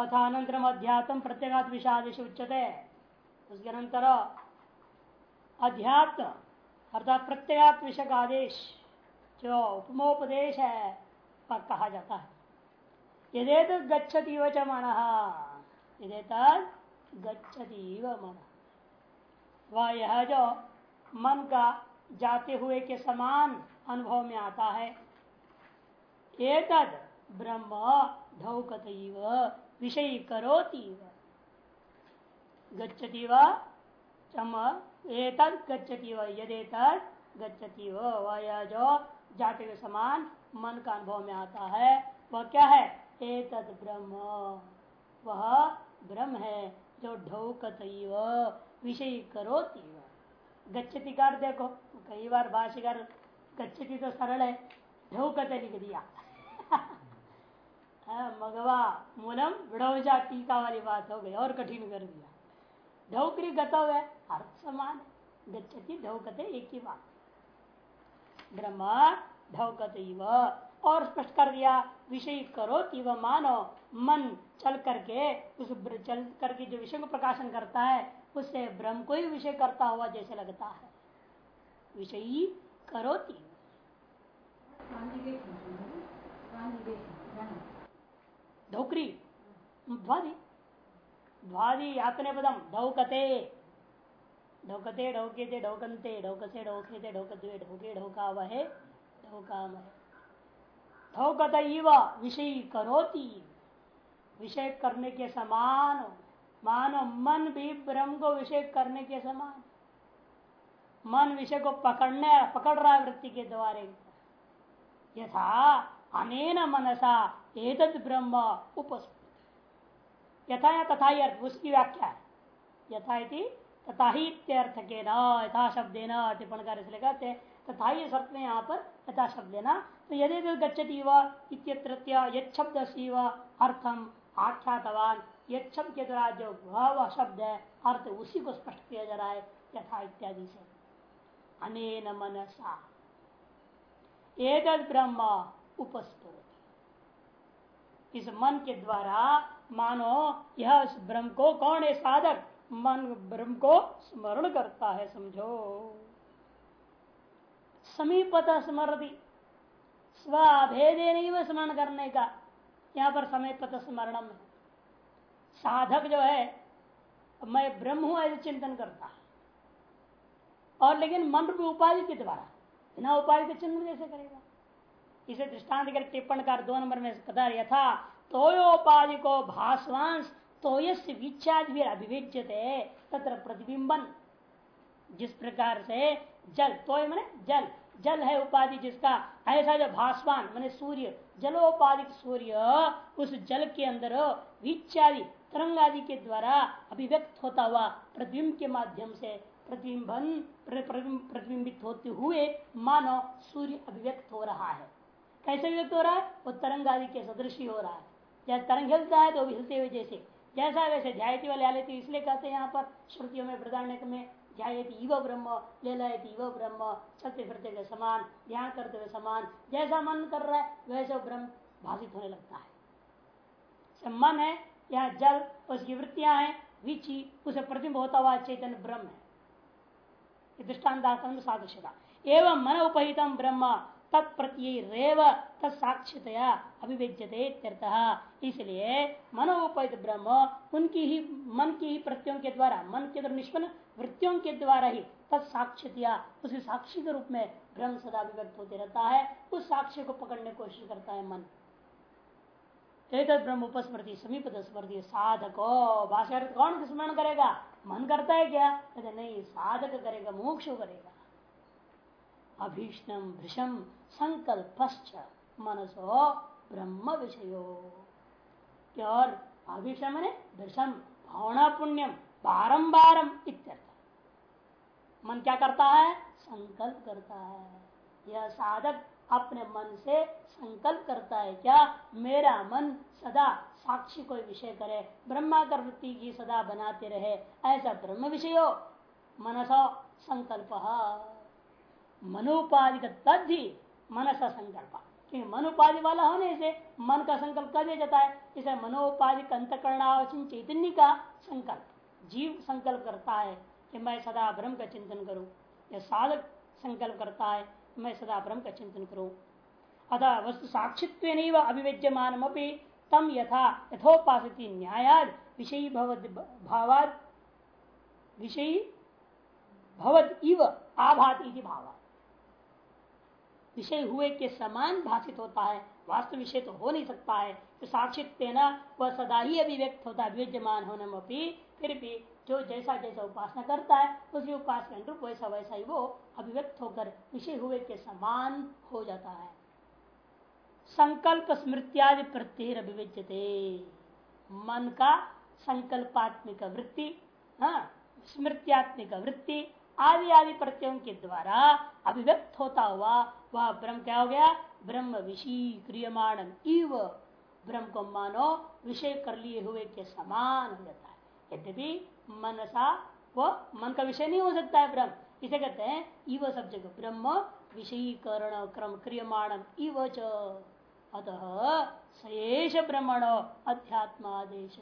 अथानंतरम अध्यात्म प्रत्येगात विषादेश उच्चते उसके अनंतर अध्यात्म, अर्थात प्रत्येगात विषय का आदेश जो उपमोपदेश है, वह कहा जाता है। यदे तो गच्छती व मन यदे गच्छती व मन, वह यह जो मन का जाते हुए के समान अनुभव में आता है। एतद ब्रह्म धौकत विषय करोती गच्छति व? चम एतद गच्छति व? यदेतद गच्छति यह जो जाते के समान मन का अनुभव में आता है, वह क्या है? एतद ब्रह्म। वह ब्रह्म है जो ढौकत विषय करोती गच्छति कर देखो, कई बार भाषिकर गच्छति तो सरल है, ढौकत लिख दिया। मगवा मूलम विड़ौजा, टीका वाली बात हो गई, और कठिन कर दिया। ढौकरी गतव है अर्थ समान गच्छति ढौकते एक ही बात। ब्रह्मा, ढौकत और स्पष्ट कर दिया, विषय करो, तीव मानो। मन चल करके, उस चल करके जो विषय को प्रकाशन करता है उससे ब्रह्म को ही विषय करता हुआ जैसे लगता है। विषयी करो ढोकरी ध्वादी ध्वादी यातने पदम ढौकते ढौकते ढौके ढौकनते ढौकसे ढौके ढौकते ढौके ढौका वह ढौका ढौकत विषय करोती। विषय करने के समान मानो मन भी ब्रह्म को विषय करने के समान मन विषय को पकड़ने, पकड़ रहा वृत्ति के द्वारे। यथा अनेन मनसा एतद ब्रह्म उपस्मृत। यथा या तथा ही अर्थ उसकी व्याख्या है। यथा तथा ही अर्थ के न यथा शब्द न टिप्पण कार्य से कहते तथा ही अर्थ में यहाँ पर यथा शब्द ना तो यदि गच्छति वब्द अर्थम आख्यातवान यद के द्वारा जो वह शब्द है, अर्थ उसी को स्पष्ट किया जा रहा है, यथा इत्यादि से। अनेन मनसा। एक ब्रह्म उपस्फुरति इस मन के द्वारा मानो यह इस ब्रह्म को कौन है साधक? मन ब्रह्म को स्मरण करता है, समझो। समीपत स्मृति स्वभेदे नहीं वह स्मरण करने का। यहाँ पर समीपत स्मरणम साधक जो है, मैं ब्रह्म हूँ, ऐसे चिंतन करता है। और लेकिन मन रूपी उपाधि के द्वारा, बिना उपाधि के चिंतन कैसे करेगा? इसे दृष्टांत कर टिप्पण कर, दो नंबर में कदर यथा तोयोपाधि को भाषवांश तोयस विच्छादि अभिव्यजते तत्र प्रतिबिंबन। जिस प्रकार से जल, तोय मैंने जल जल है उपाधि जिसका, ऐसा जो भाषवान मैंने सूर्य, जलोपाधिक सूर्य, उस जल के अंदर विच्छादि तरंग आदि के द्वारा अभिव्यक्त होता हुआ प्रतिबिंब के माध्यम से प्रतिबिंबन प्रतिबिंबित होते हुए मानो सूर्य अभिव्यक्त हो रहा है। कैसे व्यक्त हो रहा है? वो तरंग आदि के सदृशी हो रहा है। जैसे तरंग हिलता है तो हिलते हुए जैसे। जैसा वैसे ध्यायती वाले आलेती इसलिए कहते हैं यहाँ पर, श्रुतियों में प्रधान में, ध्यायती इव ब्रह्म ले लायती इव ब्रह्म, चलते फिरते हुए समान, ध्यान करते हुए समान, जैसा मन कर रहा है, वैसे ब्रह्म भाषित होने लगता है। मन है, यहाँ जल, उसकी वृत्तियाँ हैं, विची, उसे प्रतिम्ब होता हुआ चैतन्य ब्रह्म है। दृष्टांत सादृश्यता। एवं मन उपहितम ब्रह्म तत्प्रत्यय तत्साक्षितया अभिव्यजते इसलिए मनोपहित ब्रह्म उनकी ही, मन की ही प्रत्ययों के द्वारा, मन के द्वारा निष्पन्न वृत्तियों के द्वारा ही तत्साक्षितया उसी साक्षी के रूप में ब्रह्म सदा अभिव्यक्त होते रहता है। उस साक्ष्य को पकड़ने की कोशिश करता है मन। ब्रह्म उपस्मृति, समीप स्मृति साधको भाषा कौन स्मरण करेगा? मन करता है क्या? नहीं, साधक करेगा, मोक्ष करेगा। अभीष्णम भृषम संकल्प मनसो ब्रह्म विषयो। और अभीषण मैंने भृषम भावना पुण्यम बारम्बारम इत्यर्थ मन क्या करता है? संकल्प करता है। यह साधक अपने मन से संकल्प करता है, क्या मेरा मन सदा साक्षी कोई विषय करे ब्रह्माकर वृत्ति की सदा बनाते रहे, ऐसा ब्रह्म विषय। हो मनसो संकल्प। मनोपाधिक तद्धि मनसा संकल्प क्योंकि मनोपाधि वाला होने से मन का संकल्प कर दिया जाता है। इसे मनोपाधि अंतकरणावचिन चैतन्य का संकल्प। जीव संकल्प करता है कि मैं सदा ब्रह्म का चिंतन करूँ। या साधक संकल्प करता है मैं सदा ब्रह्म का चिंतन करूँ। अतः वस्तु साक्षित्व नहीं अभिव्यज्यमान तम यथा यथोपास न्यायाद विषयी भावाद विषयी भवद इव आभात भाव विषय हुए के समान भाषित होता है। वास्तव विषय तो हो नहीं सकता है। तो साक्षित वह सदा ही अभिव्यक्त होता है, विद्यमान होने में फिर भी जो जैसा जैसा उपासना करता है, उसी उपासना अनुरूप वैसा वैसा ही वो अभिव्यक्त होकर विषय हुए के समान हो जाता है। संकल्प स्मृत्यादि प्रत्यय अभिव्यजते मन का संकल्पात्मिक वृत्ति हाँ स्मृत्यात्मिक वृत्ति आदि आदि प्रत्ययों के द्वारा अभिव्यक्त होता हुआ, वह ब्रह्म क्या हो गया? ब्रह्म विषय क्रियमाण इव। ब्रह्म को मानो विषय कर लिए हुए के समान हो जाता है। यद्यपि मनसा वो मन का विषय नहीं हो सकता है ब्रह्म। इसे कहते हैं इव सब जगह ब्रह्म विषयीकरण क्रम क्रियमाण इव च। अतः शेष ब्रह्मण अध्यात्मादेश।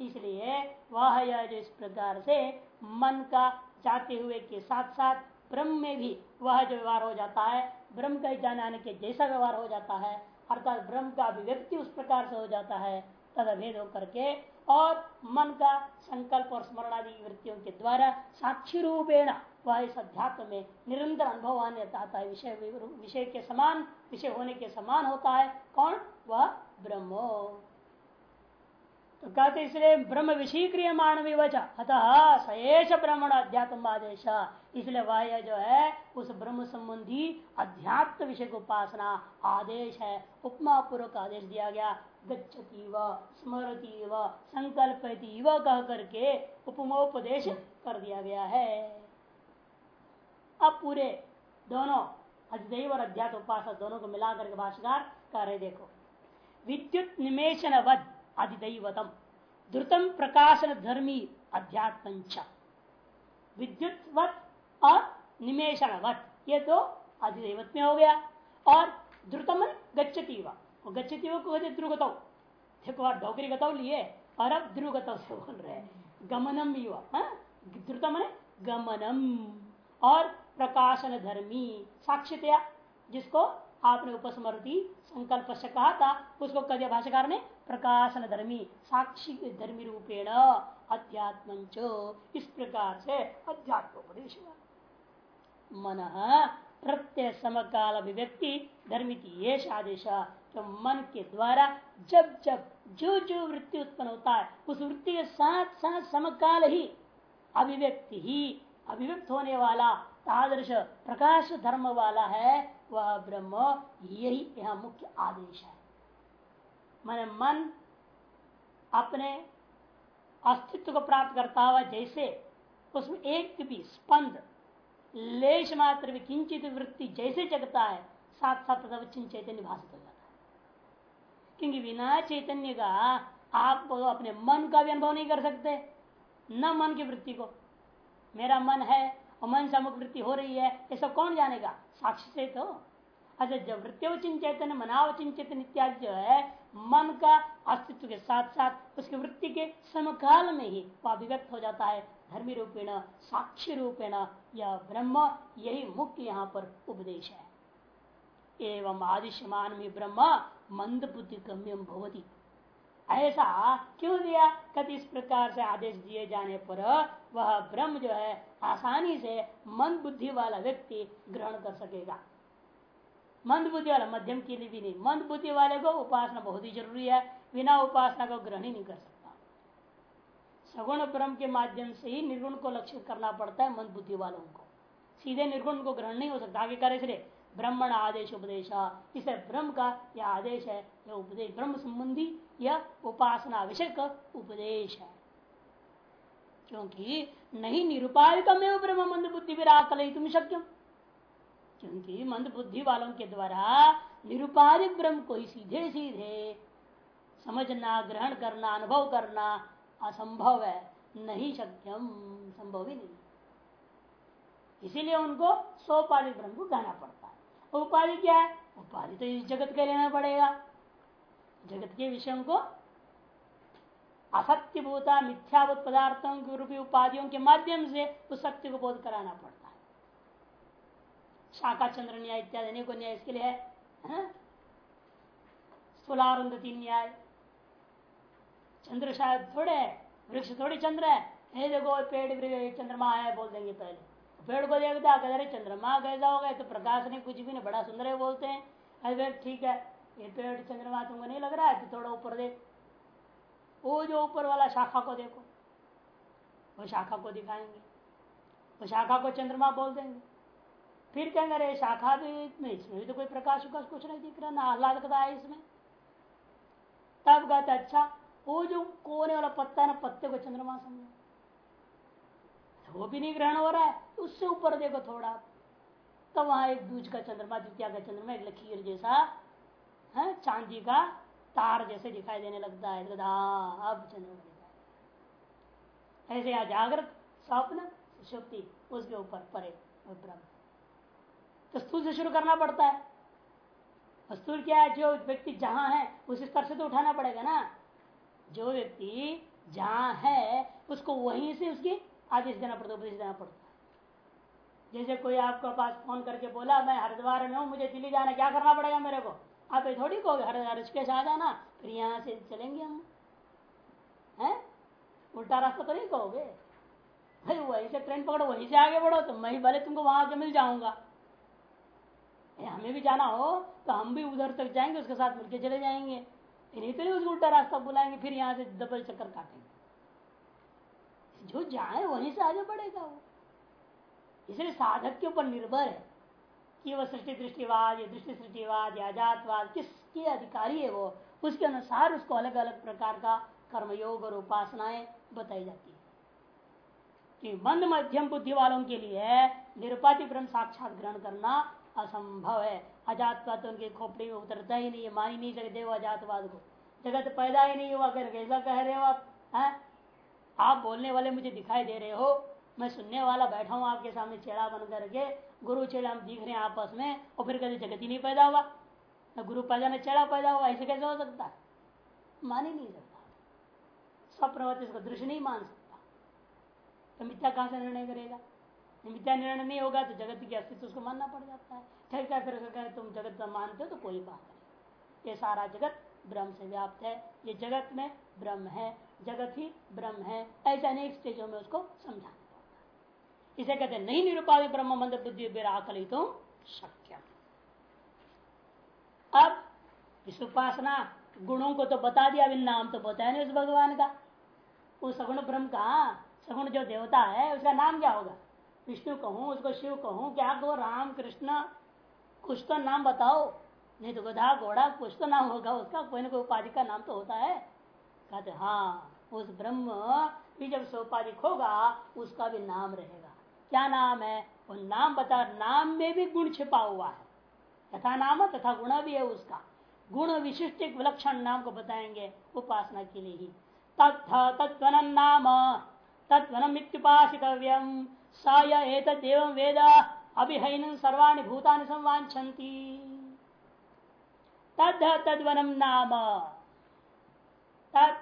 इसलिए वह यह जो इस प्रकार से मन का जाते हुए के साथ साथ ब्रह्म में भी वह जो व्यवहार हो जाता है, ब्रह्म का जाने के जैसा व्यवहार हो जाता है, अर्थात ब्रह्म का अभिव्यक्ति उस प्रकार से हो जाता है तद अभेद होकर के और मन का संकल्प और स्मरण आदि वृत्तियों के द्वारा साक्षी रूपेण वह इस अध्यात्म में निरंतर अनुभव आने आता है। विषय विषय के समान विषय होने के समान होता है। कौन? वह ब्रह्म। तो कहते इसलिए ब्रह्म विषय क्रिय क्रियमाण विवच अतः सएश ब्रह्मण अध्यात्म आदेश इसलिए वह जो है, उस ब्रह्म संबंधी अध्यात्म विषय को उपासना आदेश है। उपमा पूर्वक आदेश दिया गया। गच्छती व स्मरती व संकल्पती व कह करके उपमोपदेश कर दिया गया है। अब पूरे दोनों, अधिदेव और अध्यात्म उपासना दोनों को मिलाकर के भाषाकार कर रहे देखो। विद्युत निमेशन वध अधिदैवतम। द्रुतम प्रकाशन धर्मी अध्यात्म विद्युत और निमेषणवत, ये दो अधिदैवत में हो गया। और द्रुतम गच्छती व। गच्छती को ध्रुवत देखो डोगरी गतव लिए और अब ध्रुवगत से बोल रहे गमनम हाँ? द्रुतम गमनम और प्रकाशन धर्मी साक्षितया, जिसको आपने उपस्मृति संकल्प से कहा था, उसको कदिया भाषाकार ने प्रकाशन धर्मी, साक्षी धर्मी रूपेण अध्यात्म इस प्रकार से अध्यात्मोपदेश मन प्रत्यय समकाल अभिव्यक्ति धर्मिति ये आदेश तो मन के द्वारा जब जब जो जो वृत्ति उत्पन्न होता है, उस वृत्ति के साथ साथ समकाल ही अभिव्यक्ति ही अभिव्यक्त होने वाला, तादृश प्रकाश धर्म वाला है वह ब्रह्म यही यह मुख्य आदेश है। मन मन अपने अस्तित्व को प्राप्त करता हुआ जैसे उसमें एक भी स्पंद, लेश मात्र भी किंचित वृत्ति जैसे जगता है साथ साथ तदवचिन चैतन्य भाषित हो जाता है। क्योंकि बिना चैतन्य का आप अपने मन का भी अनुभव नहीं कर सकते, न मन की वृत्ति को। मेरा मन है और मन से अमुक वृत्ति हो रही है, ये सब कौन जानेगा? साक्षी से तो। अच्छा जब वृत्तिवचिन चैतन्य, मनावचिन चैतन्य इत्यादि जो है, मन का अस्तित्व के साथ साथ उसकी वृत्ति के समकाल में ही वह अभिव्यक्त हो जाता है। धर्मी रूपेण, साक्षी रूपेण यह ब्रह्म, यही मुख्य यहाँ पर उपदेश है। एवं आदिश्यमान में ब्रह्म, मंद बुद्धि गम्यम भवती। ऐसा क्यों दिया? कति इस प्रकार से आदेश दिए जाने पर वह ब्रह्म जो है, आसानी से मंद बुद्धि वाला व्यक्ति ग्रहण कर सकेगा। मंद बुद्धि वाला मध्यम के लिए भी नहीं, मंद बुद्धि वाले को उपासना बहुत ही ज़रूरी है, बिना उपासना को ग्रहण ही नहीं कर सकता। सगुण ब्रह्म के माध्यम से ही निर्गुण को लक्षित करना पड़ता है मंद बुद्धि वालों को। सीधे निर्गुण को ग्रहण नहीं हो सकता, आगे करे इसलिए, ब्रह्मण आदेश उपदेश। इसे ब्रह्म का यह आदेश है, यह उपदेश, ब्रह्म संबंधी यह उपासना विषय उपदेश है। क्योंकि नहीं निरुपाधिकमेव ब्रह्म मंद बुद्धि विराकल तुम शक्यम। क्योंकि मंद बुद्धि वालों के द्वारा निरुपाधिक ब्रह्म को ही सीधे सीधे समझना, ग्रहण करना, अनुभव करना असंभव है, नहीं शक्यम, संभव ही नहीं। इसीलिए उनको सोपाधिक ब्रह्म को कहना पड़ता है। उपाधि क्या है? उपाधि तो इस जगत के लेना पड़ेगा। जगत के विषयों को असत्य भूता मिथ्याभूत पदार्थों के रूपी उपाधियों के माध्यम से उस सत्य को बोध कराना पड़ता है। शाखा चंद्र न्याय इत्यादि अनेक न्याय इसके लिए है स्थूलारुंधति न्याय। चंद्र शायद थोड़े है, वृक्ष थोड़ी चंद्र है। ये देखो, पेड़ चंद्रमा है, बोल देंगे पहले। पेड़ को देखता अरे चंद्रमा कैसा होगा तो प्रकाश नहीं कुछ भी नहीं, बड़ा सुंदर है, बोलते हैं। अरे ठीक है, ये पेड़ चंद्रमा तुमको नहीं लग रहा है? तो थोड़ा ऊपर देख। वो जो ऊपर वाला शाखा को देखो, वो शाखा को दिखाएँगे, वो शाखा को चंद्रमा बोल देंगे। फिर कहेंगे, अरे, शाखा भी इसमें इसमें भी तो कोई प्रकाश उकाश कुछ नहीं दिख रहा, ना आह्लादकता है इसमें। तब कहते अच्छा वो जो कोने वाला पत्ता है ना, पत्ते को चंद्रमा समझो। वो भी नहीं ग्रहण हो रहा है तो उससे ऊपर देखो थोड़ा। तो वहाँ एक दूज का चंद्रमा, द्वितीय का चंद्रमा, एक लकीर जैसा, है, चांदी का तार जैसे दिखाई देने लगता है हाँ, अब ऐसे यहाँ जागृत स्वप्न सुषुप्ति उसके ऊपर परे ब्रह्म। तो स्थूल से शुरू करना पड़ता है। स्थूल क्या है? जो व्यक्ति जहाँ है उस स्तर से तो उठाना पड़ेगा ना। जो व्यक्ति जहाँ है उसको वहीं से उसकी आदेश देना पड़ता उपदेश देना पड़ता जैसे कोई आपके पास फ़ोन करके बोला मैं हरिद्वार में हूँ मुझे दिल्ली जाना क्या करना पड़ेगा मेरे को? आप थोड़ी कहोगे हरिद्वार ऋषिकेश आ जाना फिर यहाँ से चलेंगे हम। हैं? उल्टा रास्ता तो नहीं कहोगे? भाई, वहीं से ट्रेन पकड़ो, वहीं से आगे बढ़ो तो मैं भले तुमको वहाँ आके मिल जाऊँगा। हमें भी जाना हो तो हम भी उधर तक जाएँगे, उसके साथ मिलके चले जाएँगे। नहीं तो नहीं उसको उल्टा रास्ता बुलाएँगे, फिर यहाँ से डबल चक्कर काटेंगे। जो जाए, वहीं से आगे बढ़ेगा वो। इसलिए साधक के ऊपर निर्भर है। कि सृष्टि, दृष्टिवाद, या दृष्टि सृष्टिवाद, या अजातवाद, किसके अधिकारी है वो, उसके अनुसार उसको अलग अलग प्रकार का कर्मयोग और उपासनाएँ बताई जाती है। मंद, मध्यम बुद्धि वालों के लिए निरुपाति ब्रह्म साक्षात ग्रहण करना असंभव है। अजातवाद तो उनके खोपड़ी में उतरता ही नहीं है, मान ही नहीं सकते वो अजातवाद को। जगत पैदा ही नहीं हुआ, अगर कैसा कह रहे हो आप, है? आप बोलने वाले मुझे दिखाई दे रहे हो मैं सुनने वाला बैठा हूँ आपके सामने चेड़ा बन करके, गुरु चेड़ा हम दिख रहे हैं आपस में, और फिर कभी जगत ही नहीं पैदा हुआ। न गुरु पैदा, न चेड़ा पैदा हुआ, ऐसे कैसे हो सकता है? मान ही नहीं सकता। स्वप्रवत इसको दृश्य नहीं मान सकता। तो मिथ्या कहाँ से निर्णय करेगा? मिथ्या निर्णय नहीं होगा तो जगत की अस्तित्व उसको मानना पड़ जाता है। है फिर तुम जगत मानते हो तो कोई बात नहीं। ये सारा जगत ब्रह्म से व्याप्त है। ये जगत में ब्रह्म है। जगत ही ब्रह्म है। ऐसे अनेक स्टेजों में उसको समझाना इसे कहते नहीं निरुपाधिक ब्रह्म मंद बुद्धि आकलित शक्य अब इस उपासना गुणों को तो बता दिया, अभी नाम तो बताया नहीं उस भगवान का। उस सगुण ब्रह्म का सगुण जो देवता है, उसका नाम क्या होगा? विष्णु कहूँ, उसको शिव कहूँ, क्या कहो राम कृष्ण कुछ तो नाम बताओ। नहीं तो गधा, घोड़ा, कुछ तो नाम होगा उसका, कोई ना कोई उपाधि का नाम तो होता है। कहते हाँ उस ब्रह्म भी जब सोपाधिक होगा उसका भी नाम रहेगा। क्या नाम है? वो नाम बता, नाम में भी गुण छिपा हुआ है। तथा नाम तथा गुण भी है उसका। गुण विशिष्ट एक विलक्षण नाम को बताएँगे, उपासना के लिए ही। नाम वेद सर्वाणि भूतानि संवांछन्ति तद, तद्वनम नाम। तत्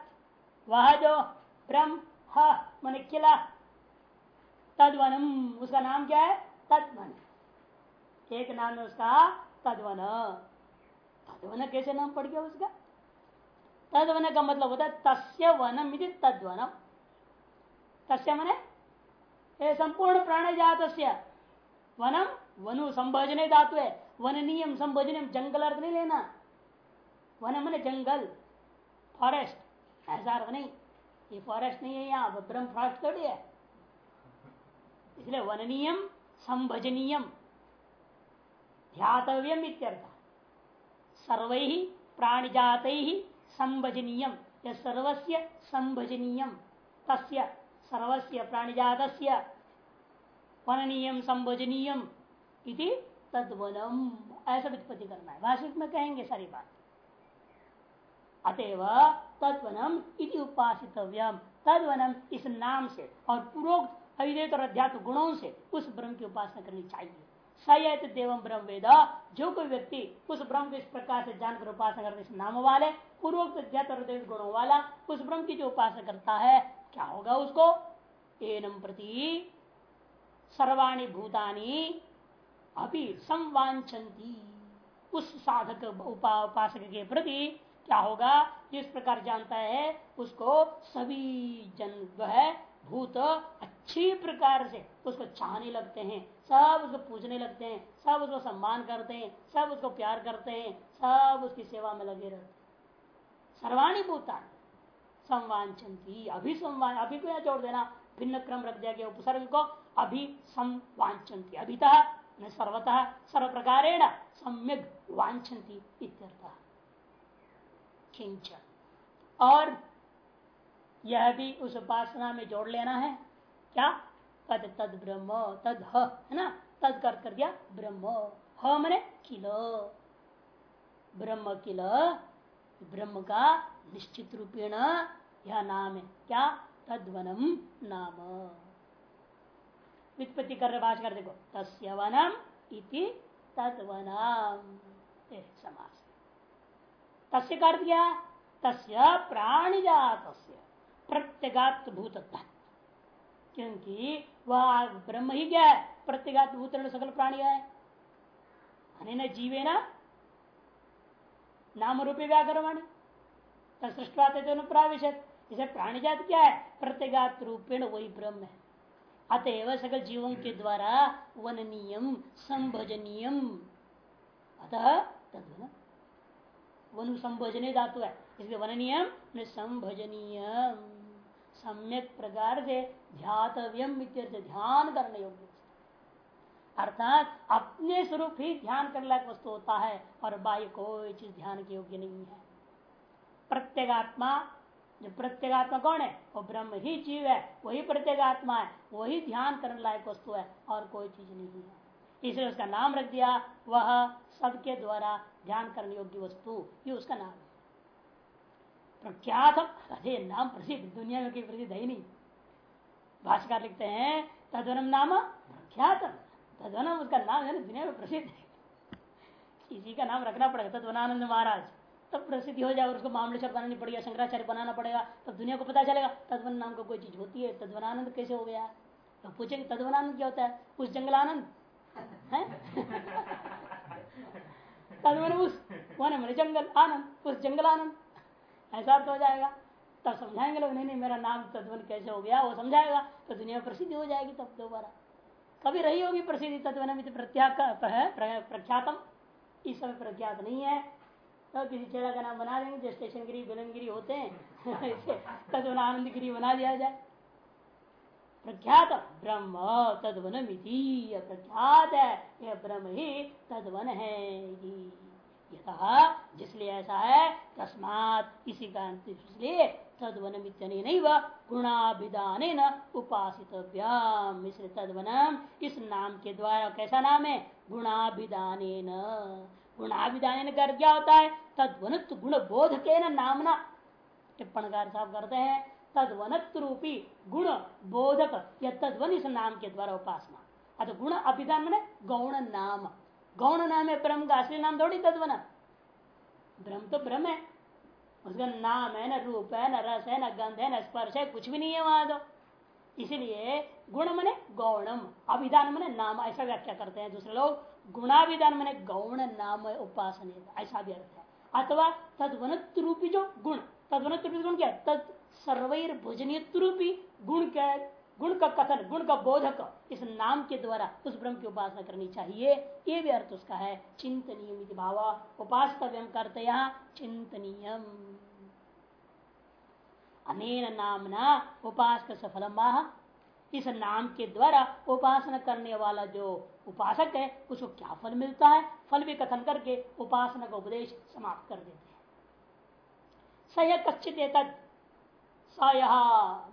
वह जो ब्रह्म मन किला तदवनम। उसका नाम क्या है? तदवन। एक नाम है उसका तदवन। तदवन कैसे नाम पड़ गया उसका? तदवन का मतलब होता है तस्य वनम यदि तस्य मने? ये संपूर्ण प्राण जात वनम, वनु संभोजने धातु है। वननीयम संभोजन जंगल अर्थ नहीं लेना। वन मने जंगल। फॉरेस्ट। ऐसा अर्थ नहीं। ये फॉरेस्ट नहीं है यहाँ ब्रह्म फॉरेस्ट थोड़ी है। इसलिए वननीयम, संभजनीयम, ध्यातव्यम इत्यर्थ। सर्व प्राणिजात संभजनीयम। या सर्वस्य संभजनीयम, तस्य सर्वस्य प्राणिजात वननीयम, संभजनीयम इति तद्वनम ऐसा वित्पत्ति करना है भाषिक में कहेंगे, सारी बात। अतएव तद्वनम इति उपासितव्यम। तद्वनम इस नाम से और पूर्वोक्त अविवेक और अध्यात्म गुणों से उस ब्रह्म की उपासना करनी चाहिए। सयत देवम ब्रह्म वेद। जो कोई व्यक्ति उस ब्रह्म को इस प्रकार से जानकर उपासना करते इस नाम वाले पूर्वोक्त गुणों वाला उस ब्रह्म की जो उपासना करता है क्या होगा उसको? एनम प्रति सर्वाणी भूतानी अभी संवांछती उस साधक उपा, उपासक के प्रति क्या होगा? जिस प्रकार जानता है उसको सभी जन जो है भूत अच्छी प्रकार से उसको चाहने लगते हैं, सब उसको पूजने लगते हैं, सब उसको सम्मान करते हैं, सब उसको प्यार करते हैं, सब उसकी सेवा में लगे रहते हैं। सर्वाणी भूता संवांचंती अभी संवान अभी को जोड़ देना, भिन्न क्रम रख दिया गया उपसर्ग को अभी संवांचंती अभिता सर्वतः सर्व प्रकारेण सम्यक वांछती इत्यर्थ और यह भी उस उपासना में जोड़ लेना है। क्या? तद तद ब्रह्म, तद है ना? तद कर कर दिया, ब्रह्म। ह मने किल। ब्रह्म किल, ब्रह्म का निश्चित रूपेण यह नाम है। क्या? तद्वनम नाम। वित्पत्ति कर भाष कर देखो। तस्य वनम इति तत्वनम समास। तस्य कर दिया तस्य प्राणिजात प्रत्यगात भूत क्योंकि वह ब्रह्म ही क्या है? प्रत्यगात भूत सकल प्राणी है। न जीवे ना नाम रूपे व्याकरवाणी सृष्टवाते इसे प्राणी जात क्या है? प्रत्यगात रूपेण वही ब्रह्म है। अतएव सकल जीवों के द्वारा वननीयम, संभजनीयम। अतः वनु संभजनीय धातु है। इसलिए वननीयम संभजनीयम। सम्यक प्रकार से ध्यातव्यम ध्यान करने योग्य अर्थात अपने स्वरूप ही ध्यान करने लायक वस्तु होता है और बाह्य कोई चीज़ ध्यान के योग्य नहीं है। प्रत्येगात्मा, जो प्रत्येगात्मा कौन है? वो ब्रह्म ही जीव है, वही प्रत्येगात्मा है, वही ध्यान करने लायक वस्तु है और कोई चीज़ नहीं है। इसलिए उसका नाम रख दिया, वह सबके द्वारा ध्यान करने योग्य वस्तु, ये उसका नाम है। प्रख्यातम अरे नाम प्रसिद्ध दुनिया में कोई प्रसिद्ध है नहीं। भाषाकार लिखते हैं तदवनम नाम प्रख्यातम तदवनम उसका नाम है ना, दुनिया में प्रसिद्ध है। किसी का नाम रखना पड़ेगा तत्वनानंद महाराज। तब प्रसिद्धि हो जाए उसको मामलेश्वर बनानी पड़ेगा, शंकराचार्य बनाना पड़ेगा, तब दुनिया को पता चलेगा, तदवन नाम का को कोई चीज़ होती है, तदवनानंद कैसे हो गया? तो पूछेंगे तदवनानंद क्या होता है? उस जंगलानंद, है? तदवन उस वन जंगल, आनंद, उस जंगल आनंद ऐसा अर्थ हो जाएगा। तब समझाएँगे लोग, नहीं नहीं, मेरा नाम तत्वन कैसे हो गया? वो समझाएगा तो दुनिया में प्रसिद्धि हो जाएगी तब दोबारा। कभी रही होगी प्रसिद्धि प्रत्याग प्रख्यातम। इस समय प्रख्यात नहीं है। तो किसी चेड़ा का नाम बना देंगे, जो स्टेशन गिरी बिलनगिरी होते हैं तत्वन आनंद गिरी बना दिया जाए। प्रख्यात ब्रह्म तद्वन प्रख्यात है, यह ब्रह्म ही तद्वन है यथा, जिसलिए ऐसा है, तस्मात इसी कारण इसलिए तदवन नहीं वह गुणाभिधान न उपासित इसलिए तदवनम इस नाम के द्वारा कैसा नाम है? गुणाभिधान गुणाभिधान कर क्या होता है? तद्वनत्व गुण बोध के न नामना। टिप्पणकार साहब करते हैं, तद्वनत्व रूपी गुण बोधक या तद्वन इस नाम के द्वारा उपासना। अतः गुण अभिधान गौण नाम। गौण नाम है, ब्रह्म का असली नाम थोड़ी तत्व ब्रह्म तो ब्रह्म है। उसका नाम है न रूप है, न रस है, न गंध है, न स्पर्श है, कुछ भी नहीं है वहाँ तो। इसीलिए गुण मने गौणम, अभिधान मने नाम, ऐसा व्याख्या करते हैं दूसरे लोग। गुणाभिधान मने गौण नाम उपासन ऐसा भी अर्थ है। अथवा तदवनत रूपी जो गुण तदवनत रूपी गुण क्या तद सर्वैर रूपी गुण क्या है? गुण का कथन, गुण का बोधक इस नाम के द्वारा उस ब्रह्म की उपासना करनी चाहिए। ये भी अर्थ उसका है। चिंतनीय भाव। उपास्तव्यम करते यहाँ चिंतनीयम। अनेन नामना उपास सफलम इस नाम के द्वारा उपासना करने वाला जो उपासक है, उसको क्या फल मिलता है? फल भी कथन करके उपासना का उपदेश समाप्त कर देते हैं। सय कश्चित स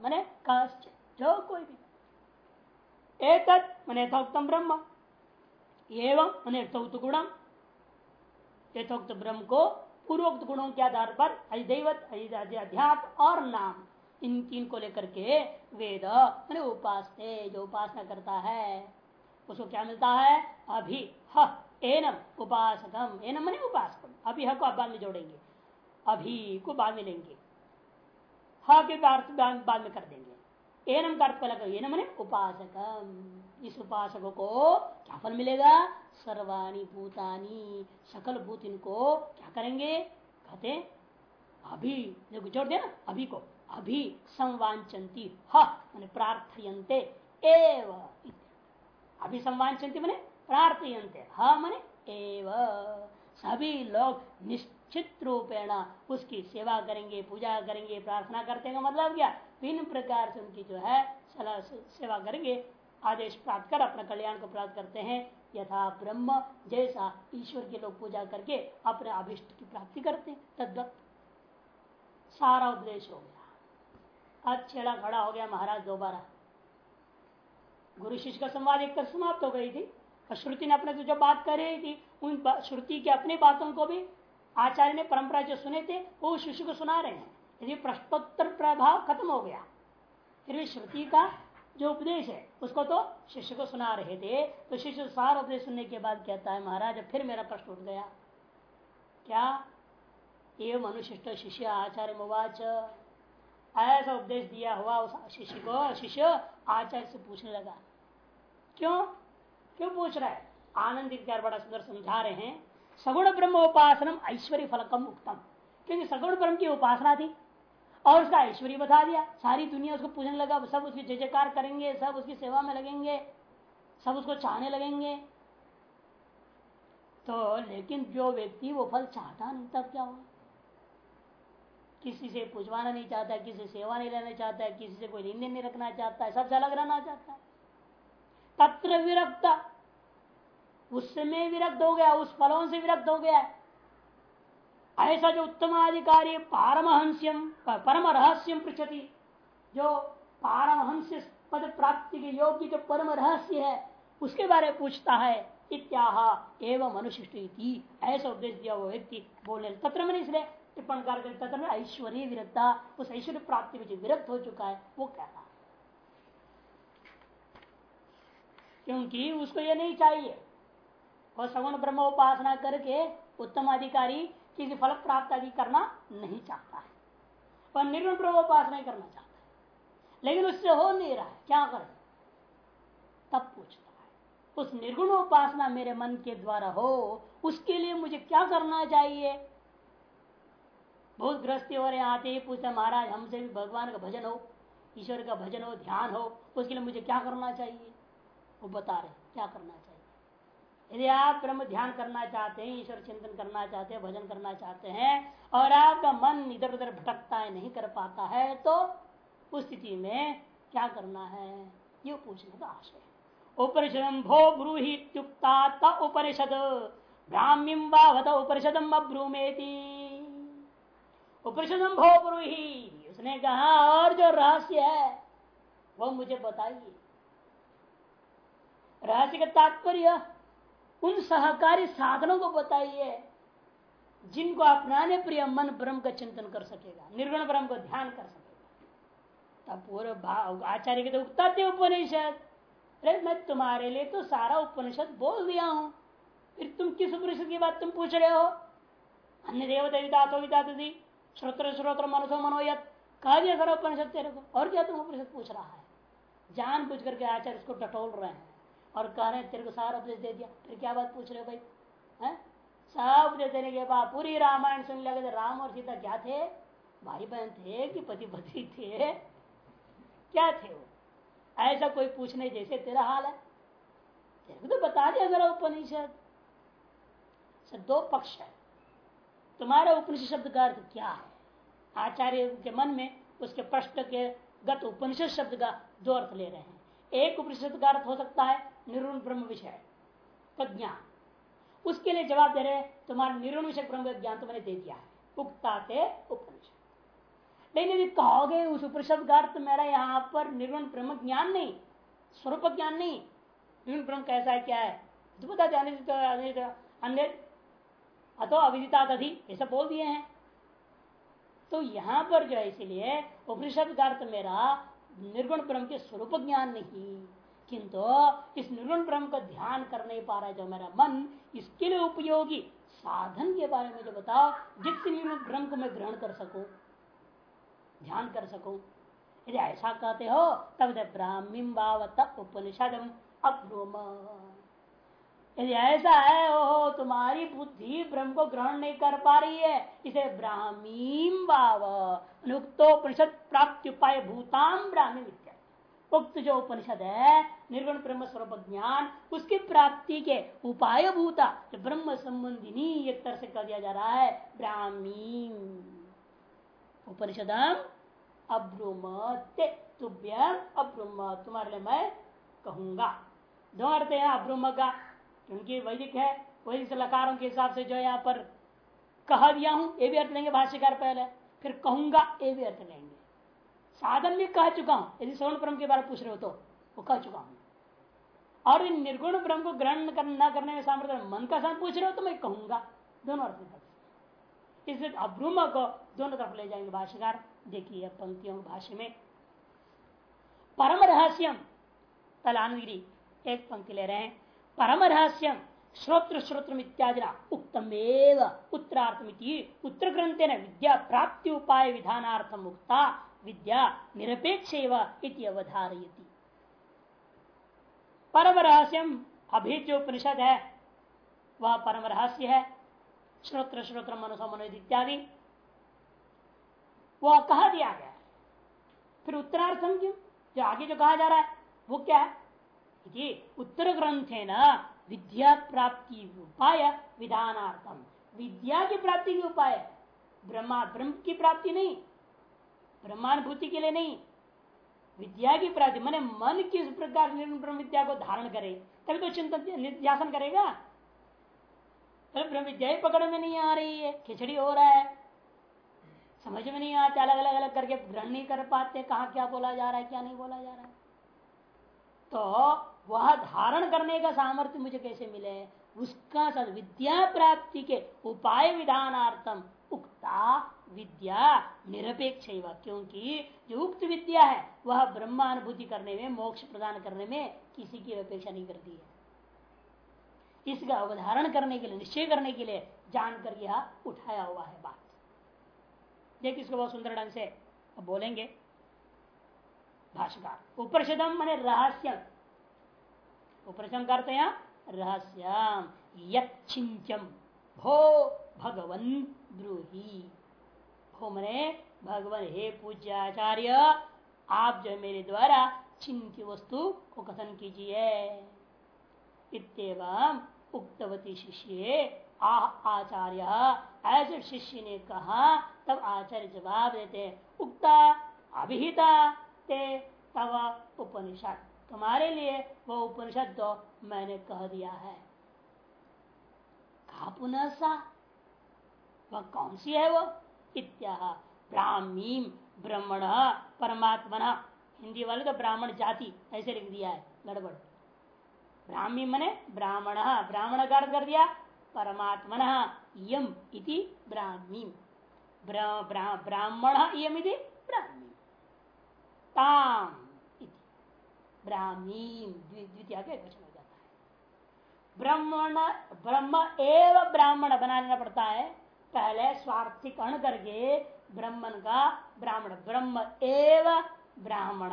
मैंने कश्चित। जो कोई भी। एक मैंने यथोक्तम ब्रह्म। एवं, मैंने यथोक्त गुणम। यथोक्त ब्रह्म को पूर्वोक्त गुणों के आधार पर अधिदैवत अध्यात्म और नाम, इन तीन को लेकर के वेद, मैंने उपास जो उपासना करता है, उसको क्या मिलता है? अभी एनम, उपासकम। एनम मनी उपासकम। अभी, ह को आप बाद में जोड़ेंगे। अभी को बाद में लेंगे। ह के बाद में कर देंगे। एनम का एनम मनी उपासकम। इस उपासकों को क्या फल मिलेगा? सर्वाणी भूतानी, सकल भूत इनको क्या करेंगे? कहते अभी जोड़ देना, अभी को, अभी संवांचंती हने प्रार्थयंते एव, अभी संवांचंती मने प्रार्थयंते ह एव। सभी लोग निश्चित रूपेण उसकी सेवा करेंगे, पूजा करेंगे, प्रार्थना करते हैं। मतलब क्या? भिन्न प्रकार से उनकी जो है सलाह सेवा करेंगे। आदेश प्राप्त कर अपने कल्याण को प्राप्त करते हैं। यथा ब्रह्म जैसा ईश्वर के लोग पूजा करके अपने अभिष्ट की प्राप्ति करते हैं। तद्वत सारा उपदेश हो गया। आज छेड़ा खड़ा हो गया महाराज दोबारा। गुरु शिष्य का संवाद एक समाप्त हो गई थी। श्रुति ने अपने से जो बात कर रही थी, उन श्रुति की अपनी बातों को भी आचार्य ने परंपरा जो सुने थे, वो शिष्य को सुना रहे हैं। यदि प्रश्नोत्तर प्रभाव खत्म हो गया, फिर भी श्रुति का जो उपदेश है, उसको तो शिष्य को सुना रहे थे। तो शिष्य सार उपदेश सुनने के बाद कहता है, महाराज फिर मेरा प्रश्न उठ गया। क्या? एवं अनुशिष्ट शिष्य आचार्य मुवाच। ऐसा उपदेश दिया हुआ उस शिष्य को? शिष्य आचार्य से पूछने लगा। क्यों? क्यों पूछ रहा है? आनंद बड़ा सुंदर समझा रहे हैं। सगुण ब्रह्म उपासनम ऐश्वर्य फलकम उत्तम क्योंकि सगुण ब्रह्म की उपासना थी और उसका ऐश्वर्य बता दिया। सारी दुनिया उसको पूछने लगा सब उसकी जय जयकार करेंगे, सब उसकी सेवा में लगेंगे, सब उसको चाहने लगेंगे। तो लेकिन जो व्यक्ति वो फल चाहता नहीं, तब क्या हुआ? किसी से पूछवाना नहीं चाहता, किसी से सेवा नहीं लेना चाहता है किसी से कोई लेन नहीं रखना चाहता है सबसे अलग रहना चाहता है। तत्र विरक्त। उसमें विरक्त हो गया, उस फलों से विरक्त हो गया। ऐसा जो उत्तमाधिकारी पारमहंस्यम परम रहस्यम पृछति जो पारमहंस पद प्राप्ति के योग्य जो परम रहस्य है, उसके बारे में पूछता है, इत्याह एवं अनुशिष्ट ऐसा उपदेश दिया वो व्यक्ति बोलने तत्र मैंने इसलिए टिप्पण कर ऐश्वर्य विरक्ता, उस ऐश्वर्य प्राप्ति में जो विरक्त हो चुका है, वो कहता है। क्योंकि उसको ये नहीं चाहिए। वो सगुण ब्रह्म उपासना करके उत्तम अधिकारी किसी फल प्राप्त आदि करना नहीं चाहता है। पर निर्गुण ब्रह्म उपासना करना चाहता है। लेकिन उससे हो नहीं रहा है। क्या करे? तब पूछता है, उस निर्गुण उपासना मेरे मन के द्वारा हो, उसके लिए मुझे क्या करना चाहिए? बहुत ग्रस्ती हो रहे, आते ही पूछते महाराज, हमसे भी भगवान का भजन हो, ईश्वर का भजन हो, ध्यान हो, उसके लिए मुझे क्या करना चाहिए? वो बता रहे, क्या करना चाहिए? यदि आप ब्रह्म ध्यान करना चाहते हैं, ईश्वर चिंतन करना चाहते हैं, भजन करना चाहते हैं, और आपका मन इधर उधर भटकता है, नहीं कर पाता है तो उस स्थिति में क्या करना है? ये पूछने का आशय उपनिषद भो ब्रूहित्युक्ता उपनिषद ब्राह्मीम वावत उपनिषदम अब्रूमेती। उपनिषदम भो ब्रूही, उसने कहा, और जो रहस्य है, वो मुझे बताइए। रहस्य का तात्पर्य उन सहकारी साधनों को बताइए, जिनको अपनाने प्रिय मन ब्रह्म का चिंतन कर सकेगा, निर्गुण ब्रह्म को ध्यान कर सकेगा। तब पूरे आचार्य के तो उगता थे उपनिषद। अरे, मैं तुम्हारे लिए तो सारा उपनिषद बोल दिया हूँ। फिर तुम किस उपनिषद की बात तुम पूछ रहे हो? अन्य देवता विदातो विदात दी, श्रोत्र श्रोत्र मनसो मनोयत कह दिया सर उपनिषद तेरे को? और क्या तुम उपनिषद पूछ रहा है? जान पूछ करके आचार्य इसको टटोल रहे हैं। और कह रहे तेरे को सारा उपदेश दे दिया। फिर क्या बात पूछ रहे हो भाई? है? सारा उपदेश देने के बाद पूरी रामायण सुन लगे राम और सीता क्या थे? भाई बहन थे कि पति पति थे? क्या थे वो? ऐसा कोई पूछने जैसे तेरा हाल है। तेरे को तो बता दिया जरा उपनिषद। दो पक्ष है। तुम्हारा उपनिषद शब्द का अर्थ क्या है? आचार्य के मन में उसके प्रश्न के गत उपनिषद शब्द का दो अर्थ ले रहे हैं। एक उपनिषद का अर्थ हो सकता है निर्गुण ब्रह्म विषय ज्ञान उसके लिए जवाब दे रहे तुम्हारा निर्गुण विषय ब्रह्म ज्ञान तो मैंने दे दिया है। उक्ता थे उपनिषद। लेकिन यदि कहोगे उस उपनिषद का अर्थ, मेरा यहाँ पर निर्गुण ब्रह्म ज्ञान नहीं, स्वरूप ज्ञान नहीं निर्गुण ब्रह्म कैसा है, क्या है? तो बता अन्य अतो अविदिता तथी, ऐसा बोल दिए हैं। तो यहाँ पर जो है, इसलिए उपनिषद का अर्थ, मेरा निर्गुण ब्रह्म के स्वरूप ज्ञान नहीं। किंतु इस निर्गुण ब्रह्म का ध्यान कर नहीं पा रहा है जो मेरा मन, इसके लिए उपयोगी साधन के बारे में जो बताओ जिससे निर्गुण ब्रह्म को मैं ग्रहण कर सकूँ, ध्यान कर सकूँ। यदि ऐसा कहते हो, तब ब्राह्मी भावत उपनिषद यदि ऐसा है ओ तुम्हारी बुद्धि ब्रह्म को ग्रहण नहीं कर पा रही है, इसे ब्राह्मी भाव, अनुक्तोपनिषद प्राप्ति उपाय भूताम ब्राह्मी उक्त जो उपनिषद है, निर्गुण ब्रह्म स्वरूप ज्ञान, उसकी प्राप्ति के उपाय भूता जो ब्रह्म संबंधिनी एक तरह से कह दिया जा रहा है ब्राह्मी उपनिषदम अब्रुम तुभ्य अब्रुम, तुम्हारे लिए मैं कहूँगा। दो अर्थ है अब्रुम का, क्योंकि वैदिक है, वैदिक लकारों के हिसाब से जो यहाँ पर कह दिया हूँ, ये भी अर्थ लेंगे भाष्यकार पहले, फिर कहूँगा, ये भी अर्थ लेंगे। साधन भी कह चुका हूँ। यदि स्वर्ण ब्रह्म के बारे में पूछ रहे हो तो वो कह चुका हूँ। और इन निर्गुण ब्रह्म को ग्रहण कर, न करने में सामर्थ्य मन का साथ पूछ रहे हो तो मैं कहूँगा दोनों अर्थ में इसलिए अब्रूम को दोनों तरफ़ ले जाएँगे भाष्यकार। देखिए पंक्तियों भाष्य में। परम रहस्यम तलानगिरी एक पंक्ति ले रहे हैं। परम रहस्यम श्रोत्र श्रोत्र इत्यादि उक्तम उत्तरार्थमिति उत्तर ग्रंथ विद्या प्राप्ति उपाय विधानार्थम मुक्ता विद्या निरपेक्ष अवधारयती। परम रहस्यम अभी जो उपनिषद है। वह परम रहस्य है। श्रोत्र श्रोत्र मनुष्य मनोद इत्यादि। वह कहा दिया गया। फिर उत्तरार्थम क्यों? जो आगे जो कहा जा रहा है, वो क्या है? उत्तर ग्रंथ है ना विद्या प्राप्ति उपाय विधानार्थम विद्या की प्राप्ति के उपाय ब्रह्मा ब्रह्म की प्राप्ति नहीं ब्रह्मानुभूति के लिए नहीं। विद्या की प्राप्ति, मैंने मन किस प्रकार ब्रह्म विद्या को धारण करे, तभी तो चिंतन निध्यासन करेगा। तब ब्रह्म विद्या ही पकड़ में नहीं आ रही है, खिचड़ी हो रहा है। समझ में नहीं आते, अलग अलग अलग करके ग्रहण नहीं कर पाते, कहा क्या बोला जा रहा है, क्या नहीं बोला जा रहा है। तो वह धारण करने का सामर्थ्य मुझे कैसे मिले? उसका विद्या प्राप्ति के उपाय विधानार्थम उक्ता विद्या निरपेक्ष क्योंकि जो उक्त विद्या है, वह ब्रह्मानुभूति करने में, मोक्ष प्रदान करने में किसी की अपेक्षा नहीं करती है। इसका अवधारण करने के लिए, निश्चय करने के लिए जानकर यह उठाया हुआ है बात। देखिए इसको बहुत सुंदर ढंग से बोलेंगे। भाषाकार उपरिषदम मैंने रहस्य उपरिषम करते हैं रहस्यम यम भो भगवन ब्रूही। भो मने, भगवान, हे पूज्य आचार्य आप जो मेरे द्वारा चिंत वस्तु को कथन कीजिए। इतम उक्तवती शिष्य आचार्य, ऐसे शिष्य ने कहा, तब आचार्य जवाब देते, उक्ता, अभिहिता, ते, तव उपनिषद। तुम्हारे लिए वो उपनिषद तो मैंने कह दिया है। कहा पुनः सा, वह कौन सी है वो? इत्या। ब्राह्मी ब्राह्मण परमात्मन। हिंदी वाले तो ब्राह्मण जाति, ऐसे लिख दिया है, गड़बड़। ब्राह्मी मने ब्राह्मण ब्राह्मण का अर्थ कर दिया, परमात्मन यम इति ब्राह्मी। ब्राह्मण यम इति ब्राह्मी। ताम ब्राह्मी द्वितीय वचन हो जाता है। ब्राह्मण, ब्रह्म एव ब्राह्मण बना लेना पड़ता है पहले स्वार्थिकरण करके ब्राह्मण का ब्राह्मण, ब्रह्म एव ब्राह्मण।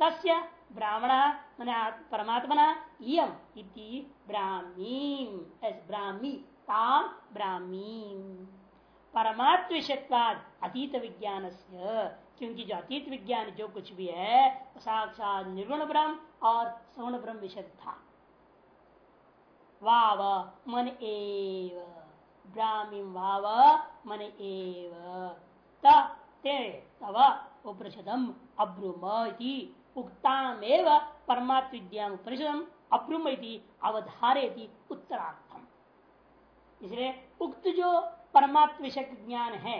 तस्य ब्राह्मण, मन परमात्मना यम इति ब्राह्मी ब्राह्मी ताम ब्राह्मी परमात्म अतीत विज्ञान से क्योंकि जो अतीत विज्ञान जो कुछ भी है साक्षात निर्गुण ब्रह्म और सवर्ण ब्रह्म विषय था। वाव, मन एव। ब्राह्मी वाव मन एव। ते तव, उपनिषदम अब्रुम उक्ताम एव परमात्म विद्या उपनिषदम अब्रुम अवधारे उत्तरार्थम। इसलिए उक्त जो परमात्म विषय ज्ञान है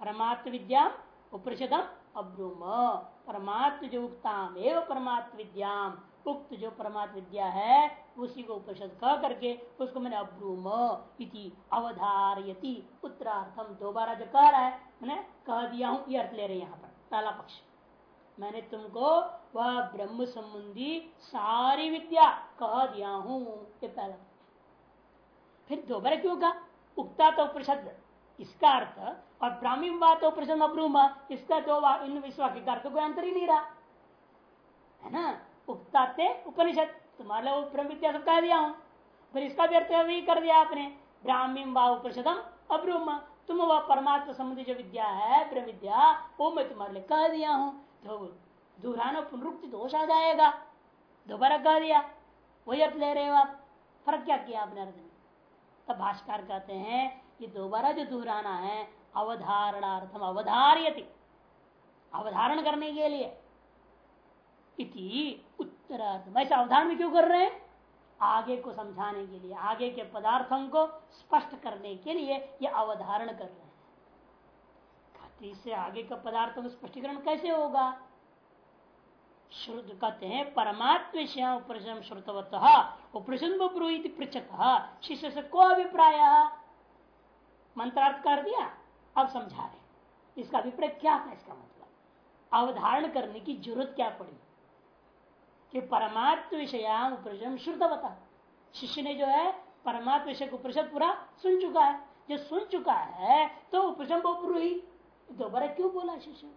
परमात्म विद्या उपनिषदम अब्रुम परमात्म जो उक्ताम परमात्म विद्याम उक्त जो परमात्म विद्या है, उसी को उपनिषद कह करके उसको मैंने अब्रूम इति अवधारयति उत्तरार्थम दोबारा जो कह रहा है, मैंने कह दिया हूँ, ये अर्थ ले रहे हैं यहाँ पर, पहला पक्ष। मैंने तुमको वह ब्रह्म संबंधी सारी विद्या कह दिया हूँ, ये पहला फिर दोबारा क्यों कहा? उक्ता तो प्रसिद्ध इसका अर्थ, और ब्राह्मी बात तो प्रसिद्ध अब्रूम, इसका तो इन विश्वा के अर्थ कोई अंतर ही नहीं रहा। है ना? उक्ता उपनिषद। तुम्हारे वो ब्रह्म विद्या सब कह दिया हूँ। फिर इसका भी अर्थ वही कर दिया आपने। ब्राह्मी वा उपनिषदम अब्रूम तुम वह परमात्मा संबंधी जो विद्या है ब्रह्म विद्या वो मैं तुम्हारे लिए कह दिया हूँ। तो दोहराना पुनरुक्ति दोष आ जाएगा। दोबारा कह दिया। वही अर्थ ले रहे हो आप। फ़र्क क्या किया आपने अर्थ में? तब भाष्कर कहते हैं, ये दोबारा जो दोहराना है, अवधारणार्थम अवधार्यति। अवधारण करने के लिए। इति उत्तरार्थ। वैसे अवधारण क्यों कर रहे हैं? आगे को समझाने के लिए, आगे के पदार्थों को स्पष्ट करने के लिए ये अवधारण कर रहे हैं। इससे आगे का पदार्थों का स्पष्टीकरण कैसे होगा? श्रुत कहते हैं परमात्म विषय श्रुतवत शिष्य से को अभिप्राय? मंत्रार्थ कर दिया, अब समझा रहे इसका अभिप्राय क्या था, इसका मतलब? अवधारण करने की ज़रूरत क्या पड़ी? कि परमात्म विषय उपरिषम श्रुतवत। शिष्य ने जो है, परमात्म विषय को उपरिषद पूरा सुन चुका है। जो सुन चुका है तो उपरिषम दोबारा क्यों बोला शिष्य?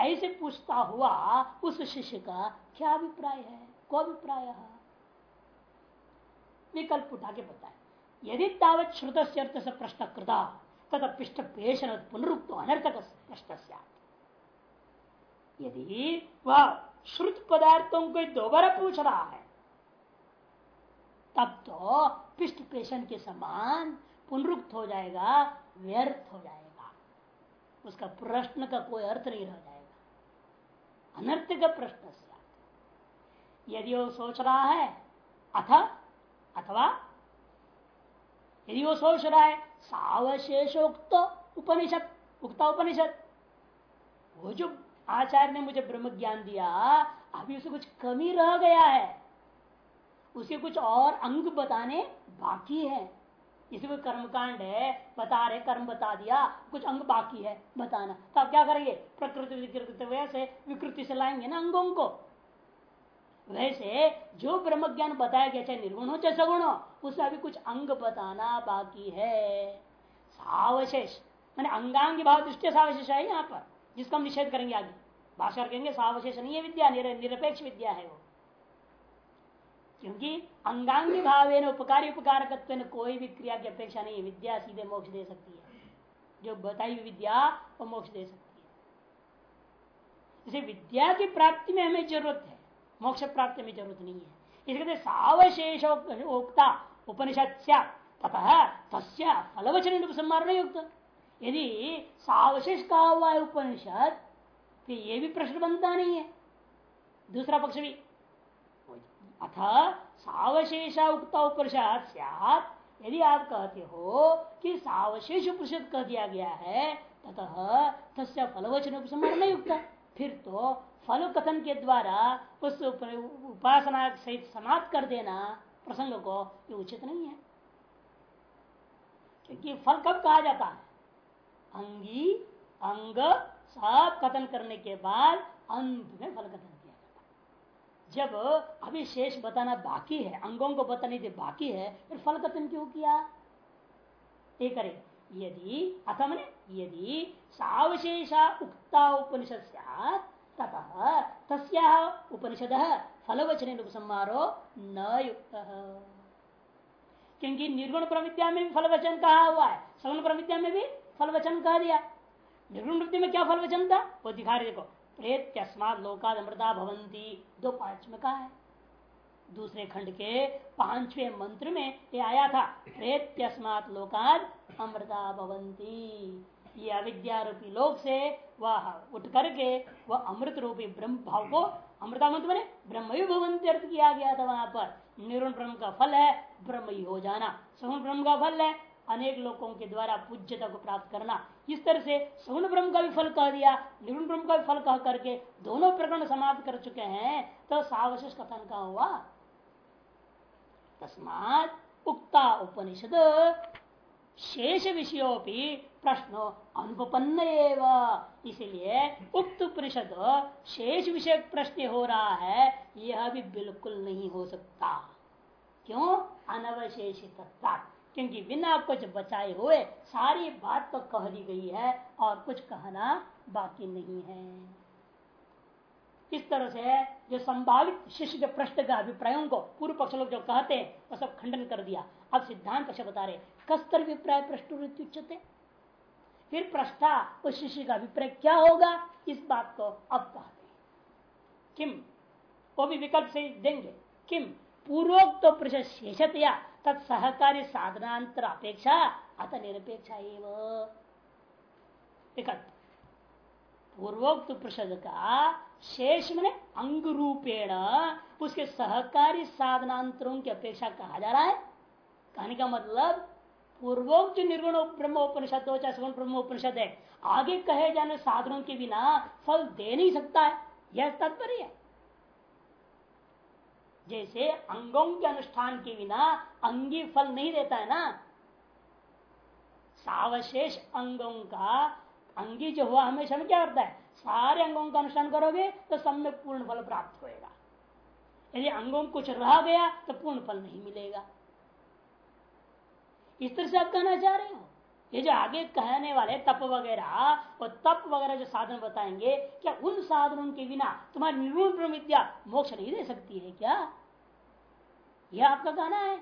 ऐसे पूछता हुआ उस शिष्य का क्या अभिप्राय है? को अभिप्राय विकल्प उठा के बताए। यदि तावत श्रुत अर्थ से प्रश्न कृता तथा पृष्ठ पेशन पुनरुक्त अनर्थक प्रश्न यदि वह श्रुत पदार्थों को दोबारा पूछ रहा है। तब तो पिष्ट पेशन के समान पुनरुक्त हो जाएगा, व्यर्थ हो जाएगा। उसका प्रश्न का कोई अर्थ नहीं रह जाएगा। अनर्थ का प्रश्न यदि वो सोच रहा है, अथ, अथवा, यदि वो सोच रहा है, सावशेषोक्त उपनिषद, उक्ता उपनिषद, वो जो आचार्य ने मुझे ब्रह्म ज्ञान दिया, अभी उसे कुछ कमी रह गया है। उसे कुछ और अंग बताने बाकी है। इसी को कर्मकांड है, बता रहे, कर्म बता दिया, कुछ अंग बाकी है बताना। तो आप क्या करेंगे? प्रकृति विकृति, वैसे विकृति से लाएँगे ना अंगों को। वैसे जो ब्रह्म ज्ञान बताया गया, चाहे निर्गुण हो, चाहे सगुण हो उसमें अभी कुछ अंग बताना बाकी है। सावशेष, मैंने अंगांग भाव दृष्टि सावशेष है यहाँ पर। जिसका हम निषेध करेंगे आगे। भाषा कहेंगे, सावशेष नहीं है विद्या निरपेक्ष विद्या है वो। क्योंकि अंगांगी भाव उपकारी उपकारक कोई भी क्रिया की अपेक्षा नहीं है। विद्या सीधे मोक्ष दे सकती है। जो बताई हुई विद्या, वो मोक्ष दे सकती है। इसे विद्या की प्राप्ति में हमें ज़रूरत है, मोक्ष प्राप्ति में ज़रूरत नहीं है। इसके सावशेष उपनिषद तथा तस्या फलवचन उपसंहार युक्त। यदि सावशेष कहा हुआ है उपनिषद तो ये भी प्रश्न बनता नहीं है। दूसरा पक्ष भी। अथ सावशेष उक्ता उपनिषद यदि आप कहते हो कि सावशेष उपनिषद कह दिया गया है, ततः तस्य फलवचन नहीं युक्त फिर तो फल कथन के द्वारा उस उपासना सहित समाप्त कर देना प्रसंग को ये उचित नहीं है। क्योंकि फल कब कहा जाता है? अंगी, अंग सब कथन करने के बाद अंत में फल कथन किया जाता जब अभी शेष बताना बाकी है, अंगों को बताने से बाकी है, फिर फल कथन क्यों किया? ये करे। यदि अथवा मैंने, यदि सावशेषा उक्ता उपनिषद ततः तस्या उपनिषद फलवचन उपसंहारो न युक्त। क्योंकि निर्गुण प्रविद्या में भी फलवचन कहा हुआ है, सगुण प्रविद्या में भी फलवचन कह दिया निर्गुण वृत्ति में क्या फल वचन था? वो दिखा रहे, देखो प्रेत्यस्मात लोकाद अमृता भवंती दो पाँच में कहा है। दूसरे खंड के पांचवे मंत्र में ये आया था प्रेत्यस्मात लोकाद अमृता भवंती ये अविद्या रूपी लोक से वह उठ करके, वह अमृत रूपी ब्रह्म भाव को अमृता मंत्र बने, ब्रह्म भवंती अर्थ किया गया था वहाँ पर। निरुण ब्रह्म का फल है, ब्रह्म ही हो जाना। सगुण ब्रह्म का फल है अनेक लोगों के द्वारा पूज्यता को प्राप्त करना। इस तरह से सगुण ब्रह्म का भी फल कह दिया निर्गुण ब्रह्म का भी फल कह करके दोनों प्रकरण समाप्त कर चुके हैं तो सावशेष कथन का हुआ। तस्मात उक्ता उपनिषद शेष विषयों प्रश्न अनुपन्न इसलिए उक्त परिषद शेष विषय प्रश्न हो रहा है, यह भी बिल्कुल नहीं हो सकता। क्यों? अनवशेषित क्योंकि बिना कुछ बचाए हुए सारी बात तो कह दी गई है और कुछ कहना बाकी नहीं है। इस तरह से जो संभावित शिष्य के प्रश्न का अभिप्रायों को पूर्व पक्ष लोग जो कहते हैं वह सब खंडन कर दिया। अब सिद्धांत पक्ष बता रहे, कस्तर अभिप्राय प्रश्न फिर प्रश्ता उस शिष्य का अभिप्राय क्या होगा? इस बात को अब कहते किम? वो भी विकल्प से देंगे। किम? पूर्वोक्त तो प्रश्न शेषतया तत्सहकारी साधनांतर अपेक्षा अत निरपेक्षा विकल्प पूर्वोक्त प्रसद का शेष में अंग रूपेण उसके सहकारी साधनांतरों की अपेक्षा कहा जा रहा है। कहने का मतलब पूर्वोक्त निर्गुण ब्रह्मोपनिषद हो चाहे सगुण ब्रह्मोपनिषद है, आगे कहे जाने साधनों के बिना फल दे नहीं सकता है। यह तात्पर्य है। जैसे अंगों के अनुष्ठान के बिना अंगी फल नहीं देता है ना? सावशेष अंगों का, अंगी जो हुआ हमेशा में क्या करता है? सारे अंगों का अनुष्ठान करोगे तो सम्यक पूर्ण फल प्राप्त होएगा। यदि अंगों कुछ रह गया तो पूर्ण फल नहीं मिलेगा। इस तरह से आप कहना चाह रहे हो? ये जो आगे कहने वाले तप वगैरह और तप वगैरह जो साधन बताएँगे, क्या उन साधनों के बिना तुम्हारी निर्गुण विद्या मोक्ष नहीं दे सकती है क्या? यह आपका कहना है।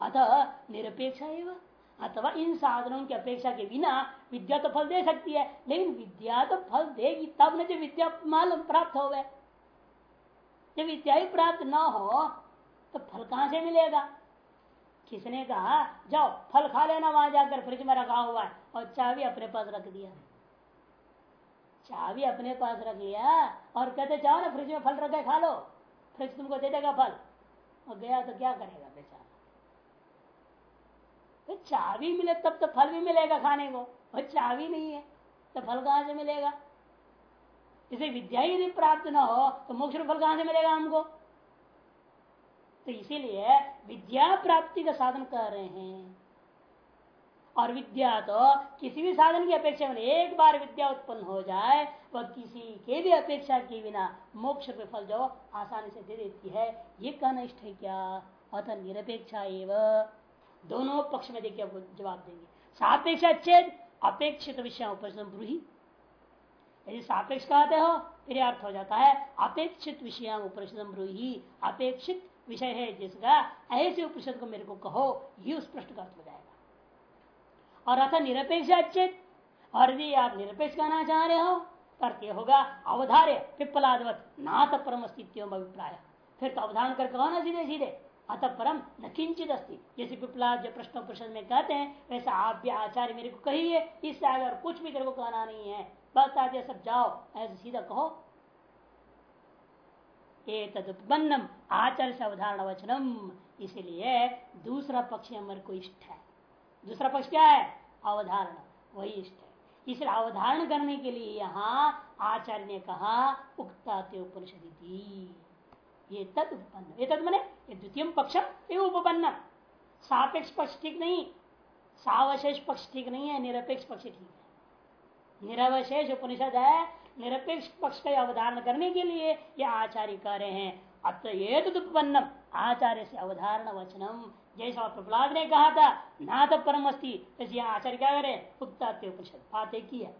अतः निरपेक्ष एवं अथवा इन साधनों की अपेक्षा के बिना विद्या तो फल दे सकती है, लेकिन विद्या तो फल देगी, तब न जब विद्या मालूम प्राप्त हो गए जब विद्या ही प्राप्त न हो तो फल कहाँ से मिलेगा? किसने कहा? जाओ, फल खा लेना वहाँ जाकर, फ्रिज में रखा हुआ है। और चाबी अपने पास रख दिया। चाबी अपने पास रख लिया और कहते, जाओ ना, फ्रिज में फल रखे खा लो। फ्रिज तुमको दे देगा फल। और गया तो क्या करेगा बेचारा? तो चाबी मिले, तब तो फल भी मिलेगा खाने को। और चाबी नहीं है तो फल कहाँ से मिलेगा? इसे विद्या ही यदि प्राप्त ना हो तो मोक्ष फल कहाँ से मिलेगा हमको? तो इसीलिए विद्या प्राप्ति का साधन कर रहे हैं। और विद्या तो किसी भी साधन की अपेक्षा में एक बार विद्या उत्पन्न हो जाए, वह किसी के भी अपेक्षा के बिना मोक्ष के फल जो आसानी से दे देती है, ये कहना इष्ट है क्या? अतः निरपेक्षा एवं। दोनों पक्ष में देखिए जवाब देंगे। सापेक्षा चेत अपेक्षित विषय ब्रूही यदि सापेक्ष कहते हो, फिर अर्थ हो जाता है, अपेक्षित विषय उपनिषद ब्रूही अपेक्षित विषय है जिसका ऐसे उपनिषद को मेरे को कहो, ये उस प्रश्न का अर्थ हो जाएगा। और अथा निरपेक्ष अच्छेद और यदि आप निरपेक्ष कहना चाह रहे हो अर्थ होगा अवधार्य पिप्पलादवत, नाथ परम अस्तित्व अभिप्राय। फिर तो अवधारण कर कहो ना सीधे सीधे अतः परम न किंचित अस्ति। जैसे पिपला जो प्रश्न प्रश्न में कहते हैं, वैसे आप भी आचार्य मेरे को कहिए, इससे आगे कुछ भी तेरे को कहना नहीं है। बस आज सब जाओ, ऐसे सीधा कहो तदुत्पन्नम आचार्य से अवधारण वचनम इसलिए दूसरा पक्ष हमारे को इष्ट है। दूसरा पक्ष क्या है? अवधारण। वही इष्ट है। इसलिए अवधारण करने के लिए यहाँ आचार्य ने कहा उक्ता उपनिषद ये तद उत्पन्न ये तद मने ये द्वितीय पक्ष उपपन्न। सापेक्ष पक्ष ठीक नहीं, सावशेष पक्ष ठीक नहीं है, निरपेक्ष पक्ष ठीक है। निरवशेष उपनिषद है निरपेक्ष पक्ष का अवधारण करने के लिए ये आचार्य कह रहे हैं। अतएतुपन्न आचार्य से अवधारण वचनम। जैसा प्रहलाद ने कहा था ना तो परम अस्थि जैसे आचार्य क्या करे उक्ता उपनिषद बात एक ही। है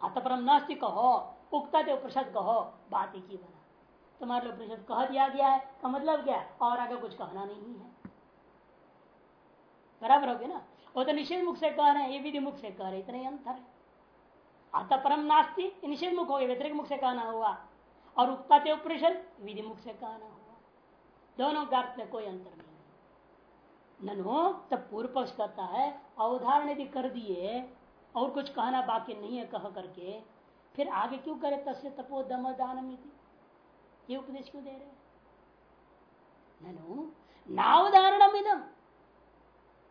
अत परम नास्ति कहो उक्ता उपनिषद कहो, बात एक ही बना। तुम्हारे उपनिषद कह दिया गया है, का मतलब क्या और आगे कुछ कहना नहीं है। बराबर हो गया ना? वो तो निषेध मुख से कह रहे हैं, ये विधि मुख से कह रहे इतने अंतर है। अतः परम नास्ती निषेध मुख हो गया व्यतिरिक मुख से कहना हुआ। और उक्ता ते उपनिषद, विधि मुख से कहना हुआ। दोनों का में कोई अंतर नहीं ननो तब पूर्व पक्ष करता है, अवधारण यदि कर दिए, और कुछ कहना बाकी नहीं है कह करके, फिर आगे क्यों करे तस्य तपो दम दानम ये उपदेश क्यों दे रहे ननु नावधारणम इदम।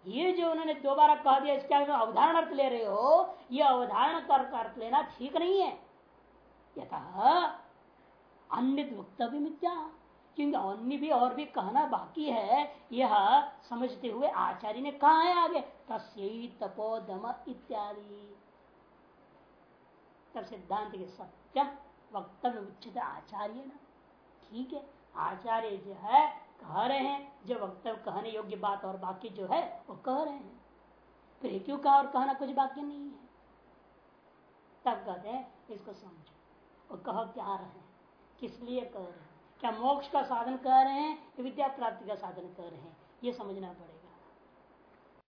ये जो उन्होंने दोबारा कह दिया, इसके अवधारण अर्थ ले रहे हो, ये अवधारण अर्थ लेना ठीक नहीं है। यथा अन्य वक्तव्य मिथ्या, क्योंकि अन्य भी और भी कहना बाकी है, यह समझते हुए आचार्य ने कहा है आगे, तस्यी तपो दम इत्यादि। तब सिद्धांत के सत्यम वक्तव्य उचित आचार्य ना। ठीक है, आचार्य जो है कह रहे हैं जो वक्तव्य कहने योग्य बात और बाकी जो है, वो कह रहे हैं। फिर क्यों कहा और कहना कुछ बाकी नहीं है? तब कहते हैं, इसको समझो। और कह, क्या रहे हैं? किस लिए कह रहे हैं? क्या मोक्ष का साधन कह रहे हैं विद्या प्राप्ति का साधन कह रहे हैं? ये समझना पड़ेगा।